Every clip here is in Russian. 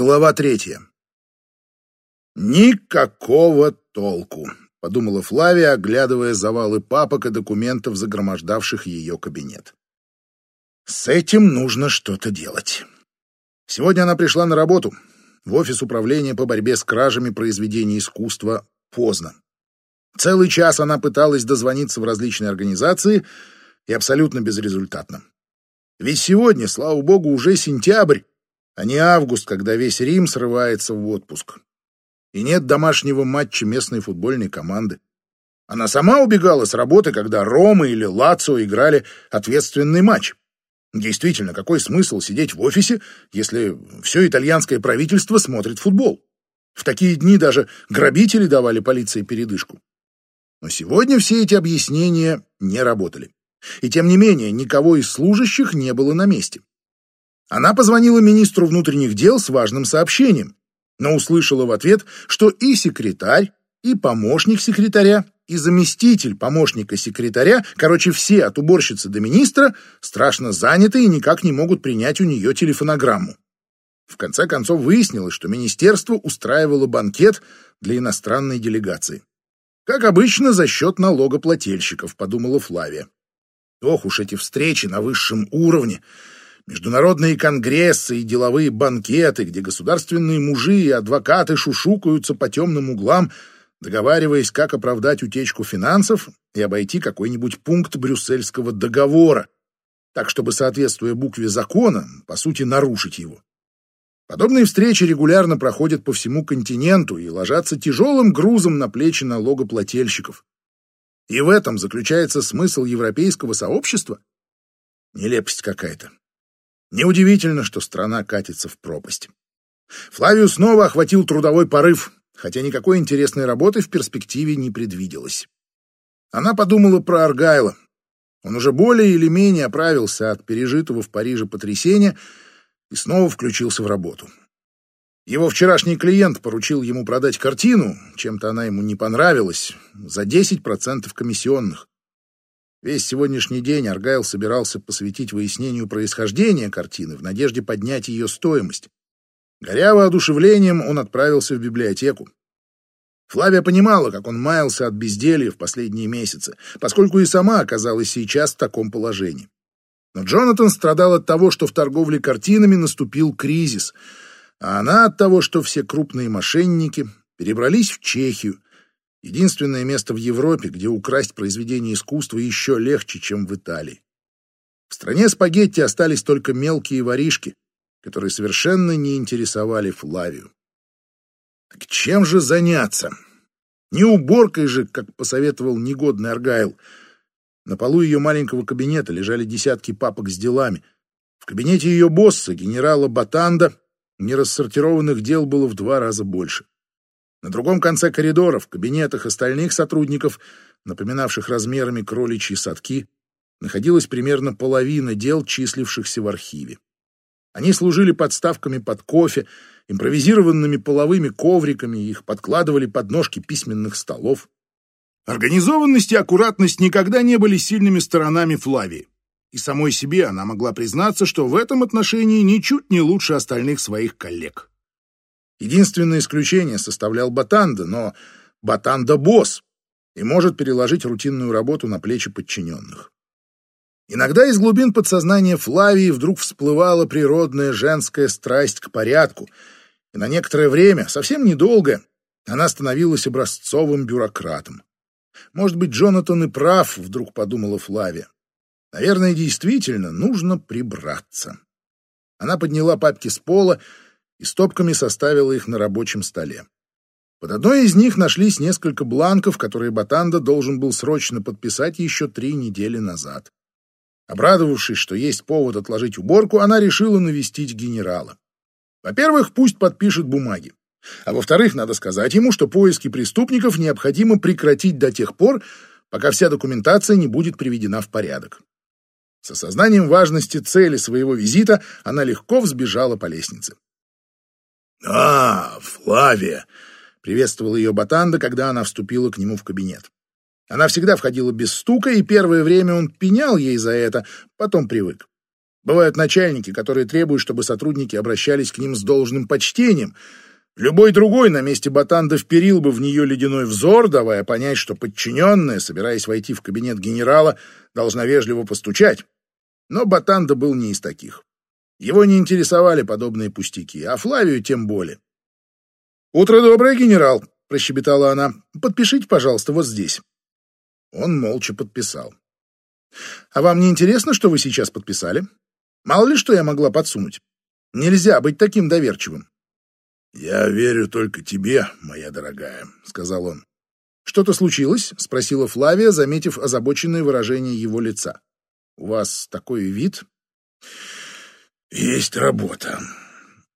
Глава третья. «Никакого толку», — подумала Флавия, оглядывая завалы папок и документов, загромождавших ее кабинет. «С этим нужно что-то делать». Сегодня она пришла на работу в офис управления по борьбе с кражами произведений искусства поздно. Целый час она пыталась дозвониться в различные организации и абсолютно безрезультатно. Ведь сегодня, слава богу, уже сентябрь, а не август, когда весь Рим срывается в отпуск. И нет домашнего матча местной футбольной команды. Она сама убегала с работы, когда Рома или Лацио играли ответственный матч. Действительно, какой смысл сидеть в офисе, если все итальянское правительство смотрит футбол? В такие дни даже грабители давали полиции передышку. Но сегодня все эти объяснения не работали. И тем не менее, никого из служащих не было на месте. Она позвонила министру внутренних дел с важным сообщением, но услышала в ответ, что и секретарь, и помощник секретаря, и заместитель помощника секретаря, короче, все от уборщицы до министра, страшно заняты и никак не могут принять у нее телефонограмму. В конце концов выяснилось, что министерство устраивало банкет для иностранной делегации. Как обычно, за счет налогоплательщиков, подумала Флавия. Ох уж эти встречи на высшем уровне международные конгрессы и деловые банкеты, где государственные мужи и адвокаты шушукаются по темным углам, договариваясь, как оправдать утечку финансов и обойти какой-нибудь пункт брюссельского договора, так чтобы, соответствуя букве закона, по сути, нарушить его. Подобные встречи регулярно проходят по всему континенту и ложатся тяжелым грузом на плечи налогоплательщиков. И в этом заключается смысл европейского сообщества? Нелепость какая-то. Неудивительно, что страна катится в пропасть. Флавию снова охватил трудовой порыв, хотя никакой интересной работы в перспективе не предвиделось. Она подумала про Аргайла. Он уже более или менее оправился от пережитого в Париже потрясения и снова включился в работу. Его вчерашний клиент поручил ему продать картину, чем-то она ему не понравилась, за 10% комиссионных. Весь сегодняшний день Аргайл собирался посвятить выяснению происхождения картины в надежде поднять ее стоимость. Горя воодушевлением, он отправился в библиотеку. Флавия понимала, как он маялся от безделья в последние месяцы, поскольку и сама оказалась сейчас в таком положении. Но Джонатан страдал от того, что в торговле картинами наступил кризис, а она от того, что все крупные мошенники перебрались в Чехию, Единственное место в Европе, где украсть произведение искусства еще легче, чем в Италии. В стране спагетти остались только мелкие воришки, которые совершенно не интересовали Флавию. Так чем же заняться? Не уборкой же, как посоветовал негодный Аргайл. На полу ее маленького кабинета лежали десятки папок с делами. В кабинете ее босса, генерала Батанда, нерассортированных дел было в два раза больше. На другом конце коридора, в кабинетах остальных сотрудников, напоминавших размерами кроличьи садки, находилась примерно половина дел, числившихся в архиве. Они служили подставками под кофе, импровизированными половыми ковриками, их подкладывали под ножки письменных столов. Организованность и аккуратность никогда не были сильными сторонами Флавии. И самой себе она могла признаться, что в этом отношении ничуть не лучше остальных своих коллег. Единственное исключение составлял Батанда, но Батанда — босс и может переложить рутинную работу на плечи подчиненных. Иногда из глубин подсознания Флавии вдруг всплывала природная женская страсть к порядку, и на некоторое время, совсем недолго, она становилась образцовым бюрократом. Может быть, Джонатан и прав, вдруг подумала Флавия. Наверное, действительно нужно прибраться. Она подняла папки с пола и стопками составила их на рабочем столе. Под одной из них нашлись несколько бланков, которые Батанда должен был срочно подписать еще три недели назад. Обрадовавшись, что есть повод отложить уборку, она решила навестить генерала. Во-первых, пусть подпишет бумаги. А во-вторых, надо сказать ему, что поиски преступников необходимо прекратить до тех пор, пока вся документация не будет приведена в порядок. С осознанием важности цели своего визита она легко взбежала по лестнице. «А, Флавия!» — приветствовал ее Батанда, когда она вступила к нему в кабинет. Она всегда входила без стука, и первое время он пенял ей за это, потом привык. Бывают начальники, которые требуют, чтобы сотрудники обращались к ним с должным почтением. Любой другой на месте Батанда вперил бы в нее ледяной взор, давая понять, что подчиненная, собираясь войти в кабинет генерала, должна вежливо постучать. Но Батанда был не из таких. Его не интересовали подобные пустяки, а Флавию тем более. «Утро доброе, генерал!» — прощебетала она. «Подпишите, пожалуйста, вот здесь». Он молча подписал. «А вам не интересно, что вы сейчас подписали? Мало ли что я могла подсунуть. Нельзя быть таким доверчивым». «Я верю только тебе, моя дорогая», — сказал он. «Что-то случилось?» — спросила Флавия, заметив озабоченное выражение его лица. «У вас такой вид?» «Есть работа».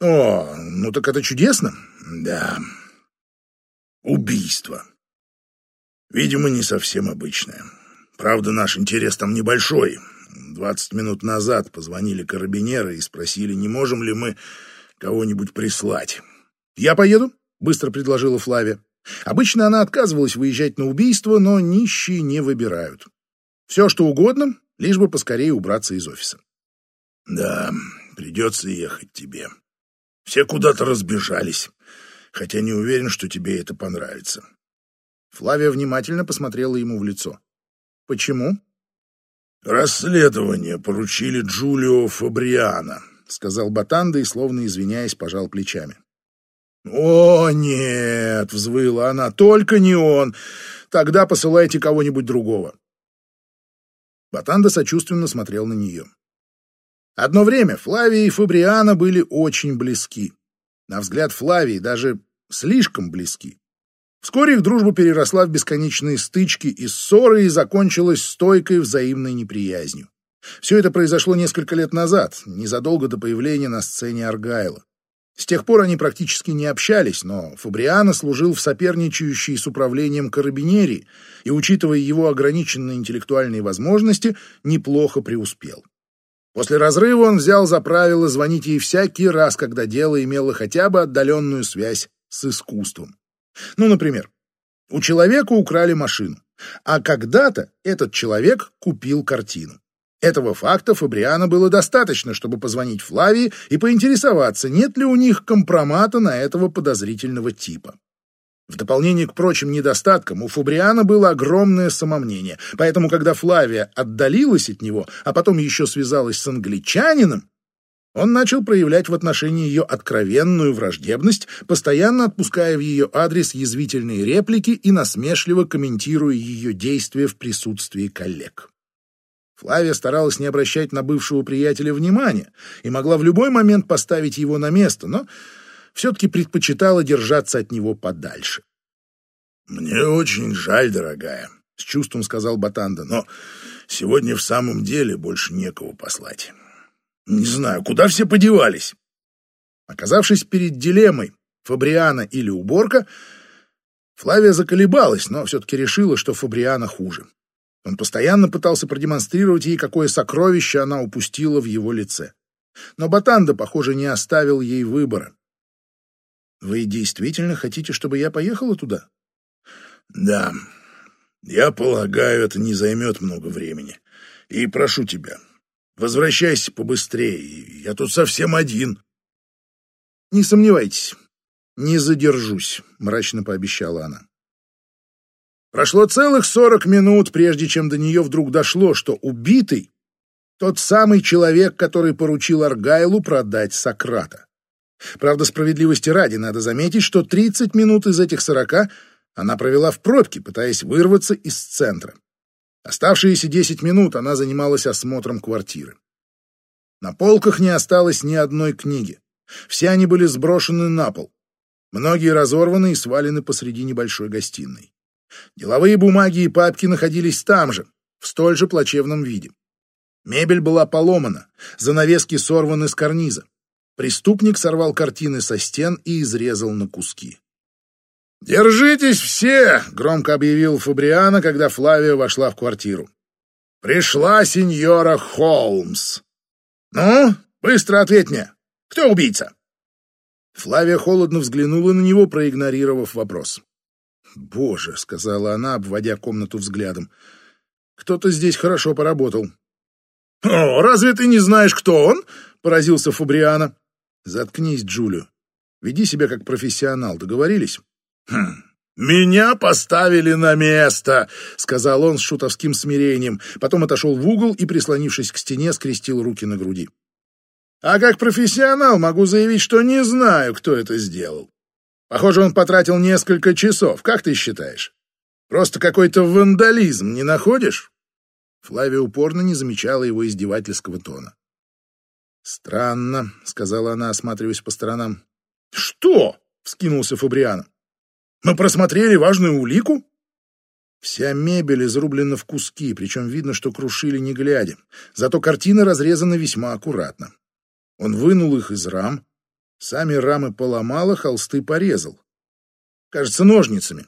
«О, ну так это чудесно». «Да. Убийство. Видимо, не совсем обычное. Правда, наш интерес там небольшой. Двадцать минут назад позвонили карабинеры и спросили, не можем ли мы кого-нибудь прислать. «Я поеду», — быстро предложила Флавия. Обычно она отказывалась выезжать на убийство, но нищие не выбирают. Все, что угодно, лишь бы поскорее убраться из офиса. «Да, придется ехать тебе. Все куда-то разбежались, хотя не уверен, что тебе это понравится». Флавия внимательно посмотрела ему в лицо. «Почему?» «Расследование поручили Джулио Фабриано», — сказал Батанда и, словно извиняясь, пожал плечами. «О, нет!» — взвыла она. «Только не он! Тогда посылайте кого-нибудь другого!» Батанда сочувственно смотрел на нее. Одно время Флавия и Фабриано были очень близки. На взгляд Флавии даже слишком близки. Вскоре их дружба переросла в бесконечные стычки и ссоры и закончилась стойкой взаимной неприязнью. Все это произошло несколько лет назад, незадолго до появления на сцене Аргайла. С тех пор они практически не общались, но Фабриано служил в соперничающей с управлением карабинерии и, учитывая его ограниченные интеллектуальные возможности, неплохо преуспел. После разрыва он взял за правило звонить ей всякий раз, когда дело имело хотя бы отдаленную связь с искусством. Ну, например, у человека украли машину, а когда-то этот человек купил картину. Этого факта Фабриана было достаточно, чтобы позвонить Флавии и поинтересоваться, нет ли у них компромата на этого подозрительного типа. В дополнение к прочим недостаткам у Фабриана было огромное самомнение, поэтому когда Флавия отдалилась от него, а потом еще связалась с англичанином, он начал проявлять в отношении ее откровенную враждебность, постоянно отпуская в ее адрес язвительные реплики и насмешливо комментируя ее действия в присутствии коллег. Флавия старалась не обращать на бывшего приятеля внимания и могла в любой момент поставить его на место, но все-таки предпочитала держаться от него подальше. «Мне очень жаль, дорогая», — с чувством сказал Батанда, «но сегодня в самом деле больше некого послать. Не знаю, куда все подевались?» Оказавшись перед дилеммой Фабриана или уборка, Флавия заколебалась, но все-таки решила, что Фабриана хуже. Он постоянно пытался продемонстрировать ей, какое сокровище она упустила в его лице. Но Батанда, похоже, не оставил ей выбора. «Вы действительно хотите, чтобы я поехала туда?» «Да. Я полагаю, это не займет много времени. И прошу тебя, возвращайся побыстрее. Я тут совсем один». «Не сомневайтесь, не задержусь», — мрачно пообещала она. Прошло целых сорок минут, прежде чем до нее вдруг дошло, что убитый — тот самый человек, который поручил Аргайлу продать Сократа. Правда, справедливости ради, надо заметить, что 30 минут из этих 40 она провела в пробке, пытаясь вырваться из центра. Оставшиеся 10 минут она занималась осмотром квартиры. На полках не осталось ни одной книги. Все они были сброшены на пол. Многие разорваны и свалены посреди небольшой гостиной. Деловые бумаги и папки находились там же, в столь же плачевном виде. Мебель была поломана, занавески сорваны с карниза. Преступник сорвал картины со стен и изрезал на куски. «Держитесь все!» — громко объявил Фабриано, когда Флавия вошла в квартиру. «Пришла сеньора Холмс!» «Ну, быстро ответь мне! Кто убийца?» Флавия холодно взглянула на него, проигнорировав вопрос. «Боже!» — сказала она, обводя комнату взглядом. «Кто-то здесь хорошо поработал». «О, разве ты не знаешь, кто он?» — поразился Фабриано. «Заткнись, Джулио. Веди себя как профессионал. Договорились?» «Хм, «Меня поставили на место», — сказал он с шутовским смирением. Потом отошел в угол и, прислонившись к стене, скрестил руки на груди. «А как профессионал могу заявить, что не знаю, кто это сделал. Похоже, он потратил несколько часов. Как ты считаешь? Просто какой-то вандализм, не находишь?» Флавия упорно не замечала его издевательского тона. «Странно», — сказала она, осматриваясь по сторонам. «Что?» — вскинулся Фабриано. «Мы просмотрели важную улику?» Вся мебель изрублена в куски, причем видно, что крушили не глядя. Зато картины разрезаны весьма аккуратно. Он вынул их из рам, сами рамы поломал, а холсты порезал. Кажется, ножницами.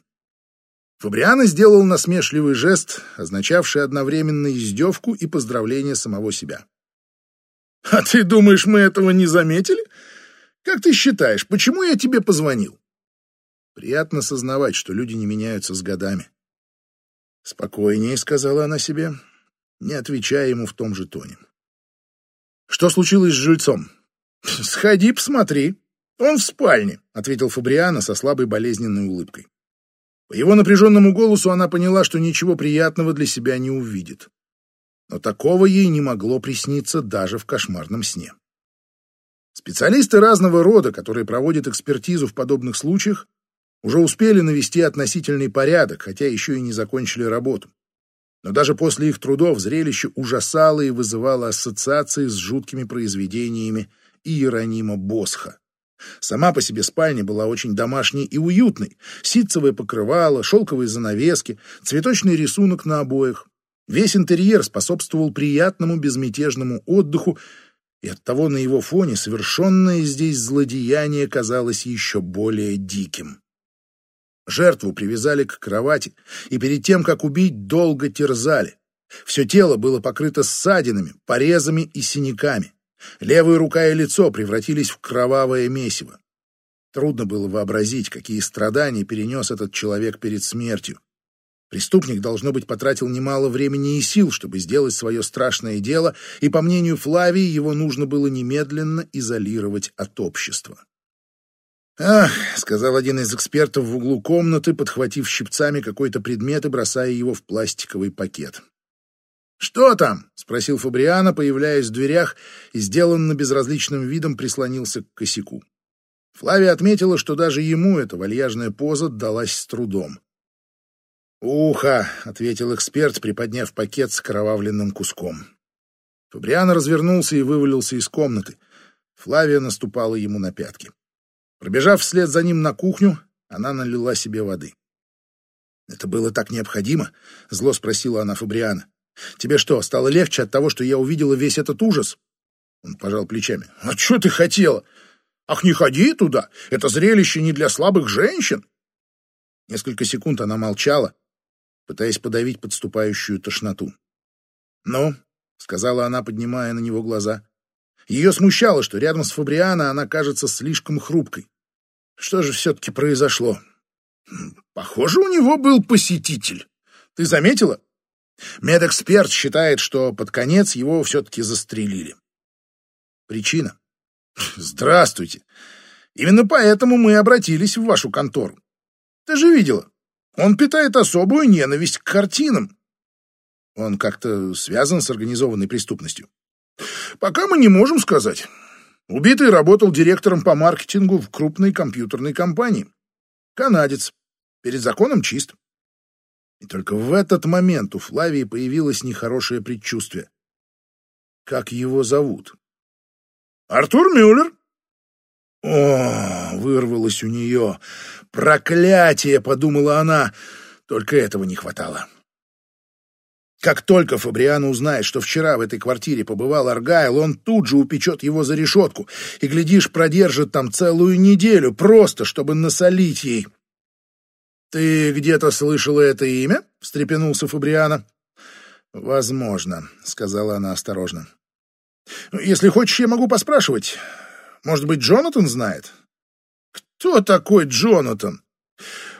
Фабриано сделал насмешливый жест, означавший одновременно издевку и поздравление самого себя. «А ты думаешь, мы этого не заметили? Как ты считаешь, почему я тебе позвонил?» Приятно сознавать, что люди не меняются с годами. «Спокойнее», — сказала она себе, не отвечая ему в том же тоне. «Что случилось с жильцом?» «Сходи, посмотри. Он в спальне», — ответил Фабриано со слабой болезненной улыбкой. По его напряженному голосу она поняла, что ничего приятного для себя не увидит. Но такого ей не могло присниться даже в кошмарном сне. Специалисты разного рода, которые проводят экспертизу в подобных случаях, уже успели навести относительный порядок, хотя еще и не закончили работу. Но даже после их трудов зрелище ужасало и вызывало ассоциации с жуткими произведениями Иеронима Босха. Сама по себе спальня была очень домашней и уютной. Ситцевое покрывало, шелковые занавески, цветочный рисунок на обоях. Весь интерьер способствовал приятному безмятежному отдыху, и оттого на его фоне совершенное здесь злодеяние казалось еще более диким. Жертву привязали к кровати, и перед тем, как убить, долго терзали. Все тело было покрыто ссадинами, порезами и синяками. Левая рука и лицо превратились в кровавое месиво. Трудно было вообразить, какие страдания перенес этот человек перед смертью. Преступник, должно быть, потратил немало времени и сил, чтобы сделать свое страшное дело, и, по мнению Флавии, его нужно было немедленно изолировать от общества. «Ах», — сказал один из экспертов в углу комнаты, подхватив щипцами какой-то предмет и бросая его в пластиковый пакет. «Что там?» — спросил Фабриано, появляясь в дверях, и сделанно безразличным видом прислонился к косяку. Флавия отметила, что даже ему эта вальяжная поза далась с трудом. «Ухо!» — ответил эксперт, приподняв пакет с кровавленным куском. Фабриано развернулся и вывалился из комнаты. Флавия наступала ему на пятки. Пробежав вслед за ним на кухню, она налила себе воды. «Это было так необходимо?» — зло спросила она Фабриана. Тебе что, стало легче от того, что я увидела весь этот ужас?» Он пожал плечами. «А что ты хотела? Ах, не ходи туда! Это зрелище не для слабых женщин!» Несколько секунд она молчала, пытаясь подавить подступающую тошноту. «Ну?» — сказала она, поднимая на него глаза. Ее смущало, что рядом с Фабриано она кажется слишком хрупкой. Что же все-таки произошло? Похоже, у него был посетитель. Ты заметила? Медэксперт считает, что под конец его все-таки застрелили. Причина? Здравствуйте. Именно поэтому мы обратились в вашу контору. Ты же видела, он питает особую ненависть к картинам. Он как-то связан с организованной преступностью. Пока мы не можем сказать. Убитый работал директором по маркетингу в крупной компьютерной компании. Канадец. Перед законом чист. И только в этот момент у Флавии появилось нехорошее предчувствие. Как его зовут? Артур Мюллер. О, вырвалось у нее. Проклятие, подумала она. Только этого не хватало. Как только Фабриано узнает, что вчера в этой квартире побывал Аргайл, он тут же упечет его за решетку и, глядишь, продержит там целую неделю, просто чтобы насолить ей. «Ты где-то слышала это имя?» — встрепенулся Фабриано. «Возможно», — сказала она осторожно. «Если хочешь, я могу поспрашивать. Может быть, Джонатан знает?» «Кто такой Джонатан?»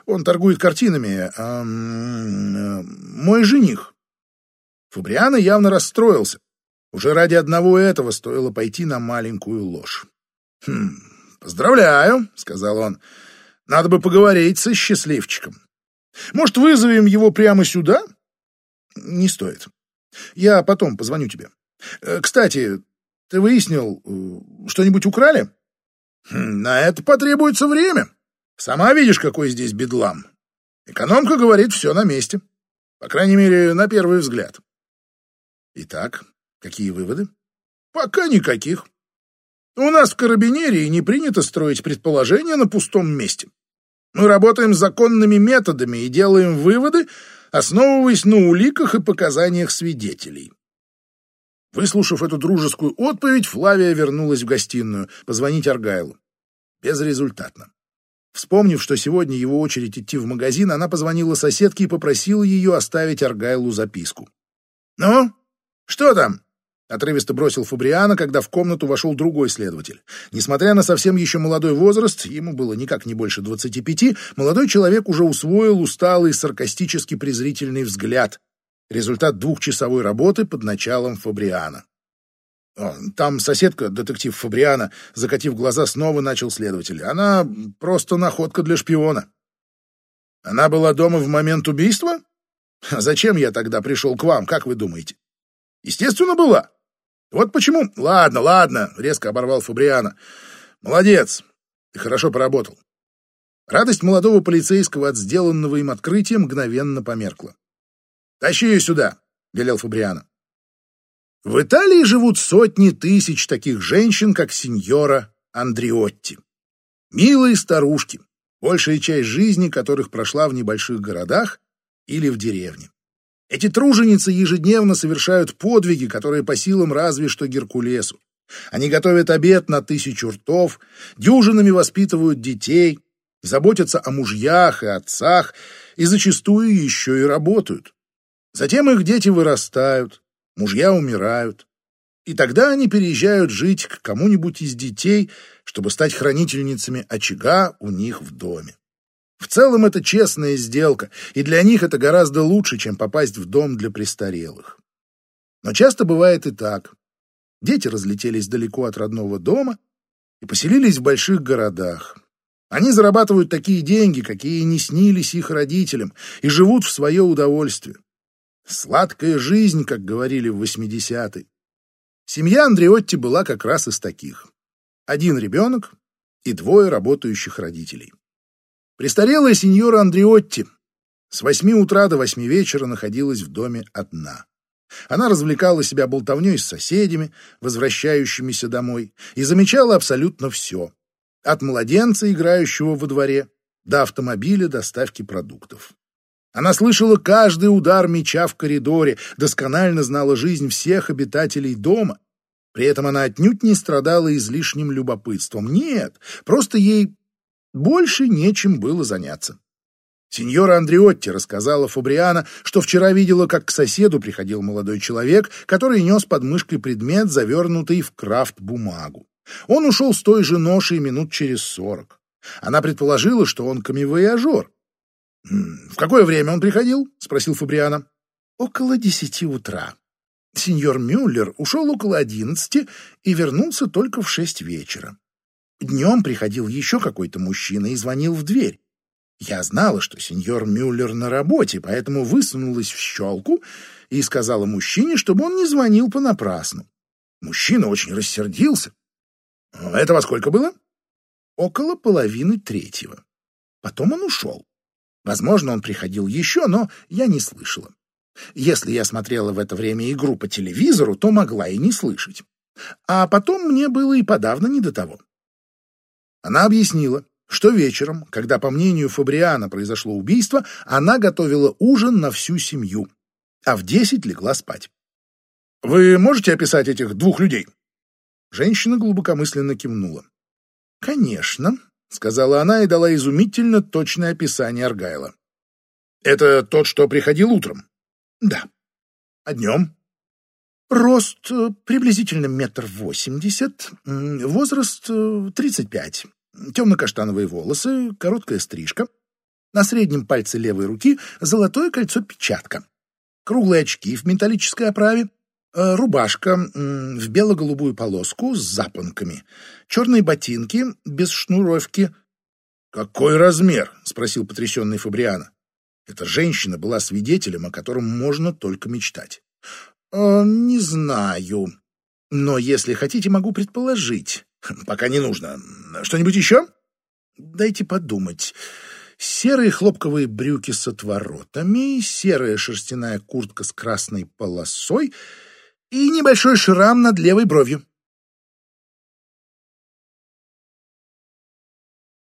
«Он торгует картинами. Эм, мой жених». Фабриано явно расстроился. Уже ради одного этого стоило пойти на маленькую ложь. «Хм, поздравляю», — сказал он. «Надо бы поговорить со счастливчиком. Может, вызовем его прямо сюда?» «Не стоит. Я потом позвоню тебе. Э, кстати, ты выяснил, э, что-нибудь украли?» хм, «На это потребуется время. Сама видишь, какой здесь бедлам. Экономка говорит, все на месте. По крайней мере, на первый взгляд». «Итак, какие выводы?» «Пока никаких. У нас в карабинерии не принято строить предположения на пустом месте. Мы работаем законными методами и делаем выводы, основываясь на уликах и показаниях свидетелей. Выслушав эту дружескую отповедь, Флавия вернулась в гостиную позвонить Аргайлу. Безрезультатно. Вспомнив, что сегодня его очередь идти в магазин, она позвонила соседке и попросила ее оставить Аргайлу записку. «Ну, что там?» Отрывисто бросил Фабриана, когда в комнату вошел другой следователь. Несмотря на совсем еще молодой возраст, ему было никак не больше двадцати пяти, молодой человек уже усвоил усталый саркастически презрительный взгляд. Результат двухчасовой работы под началом Фабриана. Там соседка, детектив Фабриана, закатив глаза, снова начал следователь. Она просто находка для шпиона. Она была дома в момент убийства? Зачем я тогда пришел к вам, как вы думаете? Естественно, была. Вот почему... Ладно, ладно, резко оборвал Фабриана. Молодец, ты хорошо поработал. Радость молодого полицейского от сделанного им открытия мгновенно померкла. «Тащи ее сюда», — велел Фабриана. В Италии живут сотни тысяч таких женщин, как сеньора Андриотти. Милые старушки, большая часть жизни которых прошла в небольших городах или в деревне. Эти труженицы ежедневно совершают подвиги, которые по силам разве что Геркулесу. Они готовят обед на тысячу ртов, дюжинами воспитывают детей, заботятся о мужьях и отцах и зачастую еще и работают. Затем их дети вырастают, мужья умирают. И тогда они переезжают жить к кому-нибудь из детей, чтобы стать хранительницами очага у них в доме. В целом это честная сделка, и для них это гораздо лучше, чем попасть в дом для престарелых. Но часто бывает и так. Дети разлетелись далеко от родного дома и поселились в больших городах. Они зарабатывают такие деньги, какие не снились их родителям, и живут в свое удовольствие. Сладкая жизнь, как говорили в 80-е. Семья Андреотти была как раз из таких. Один ребенок и двое работающих родителей. Престарелая сеньора Андреотти с восьми утра до восьми вечера находилась в доме одна. Она развлекала себя болтовней с соседями, возвращающимися домой, и замечала абсолютно все. От младенца, играющего во дворе, до автомобиля доставки продуктов. Она слышала каждый удар меча в коридоре, досконально знала жизнь всех обитателей дома. При этом она отнюдь не страдала излишним любопытством. Нет, просто ей больше нечем было заняться. Сеньора Андреотти рассказала Фабриана, что вчера видела, как к соседу приходил молодой человек, который нес под мышкой предмет, завернутый в крафт-бумагу. Он ушел с той же ношей минут через сорок. Она предположила, что он камевояжер. «В какое время он приходил?» — спросил Фабриана. «Около десяти утра. Сеньор Мюллер ушел около одиннадцати и вернулся только в шесть вечера. Днем приходил еще какой-то мужчина и звонил в дверь. Я знала, что сеньор Мюллер на работе, поэтому высунулась в щелку и сказала мужчине, чтобы он не звонил понапрасну. Мужчина очень рассердился. Это во сколько было? Около половины третьего. Потом он ушел. Возможно, он приходил еще, но я не слышала. Если я смотрела в это время игру по телевизору, то могла и не слышать. А потом мне было и подавно не до того. Она объяснила, что вечером, когда, по мнению Фабриана, произошло убийство, она готовила ужин на всю семью, а в десять легла спать. «Вы можете описать этих двух людей?» Женщина глубокомысленно кивнула. «Конечно», — сказала она и дала изумительно точное описание Аргайла. «Это тот, что приходил утром?» «Да». «А днем?» Рост э, приблизительно метр восемьдесят, возраст э, тридцать пять, темно-каштановые волосы, короткая стрижка, на среднем пальце левой руки золотое кольцо-печатка, круглые очки в металлической оправе, рубашка в бело-голубую полоску с запонками. Черные ботинки без шнуровки. «Какой размер?» — спросил потрясенный Фабриана. Эта женщина была свидетелем, о котором можно только мечтать. «Э, «Не знаю. Но если хотите, могу предположить. Пока не нужно. Что-нибудь еще?» «Дайте подумать. Серые хлопковые брюки с отворотами, серая шерстяная куртка с красной полосой — и небольшой шрам над левой бровью.